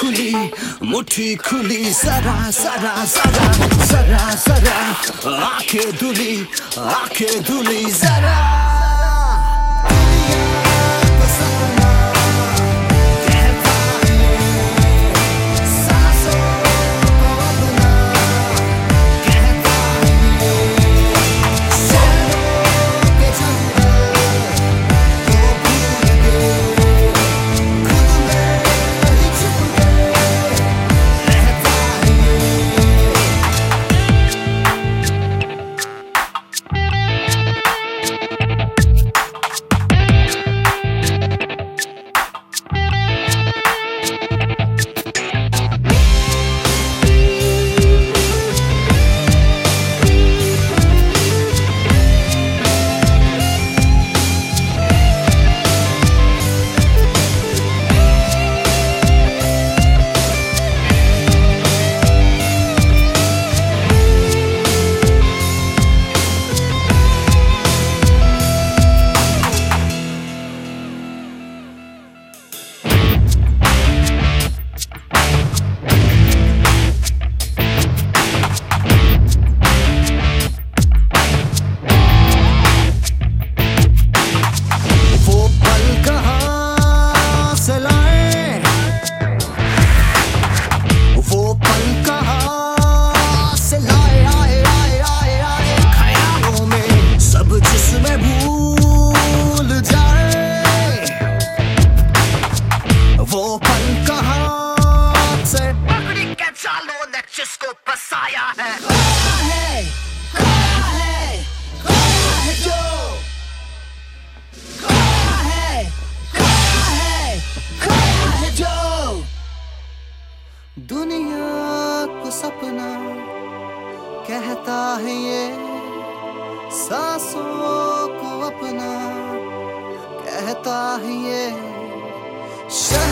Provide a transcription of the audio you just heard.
खुली मुट्ठी खुली सरा सरा सरा सरा सरा आँखें धुली आँखें धुली जरा कहता है ये सांसों को अपना कहता है ये शहर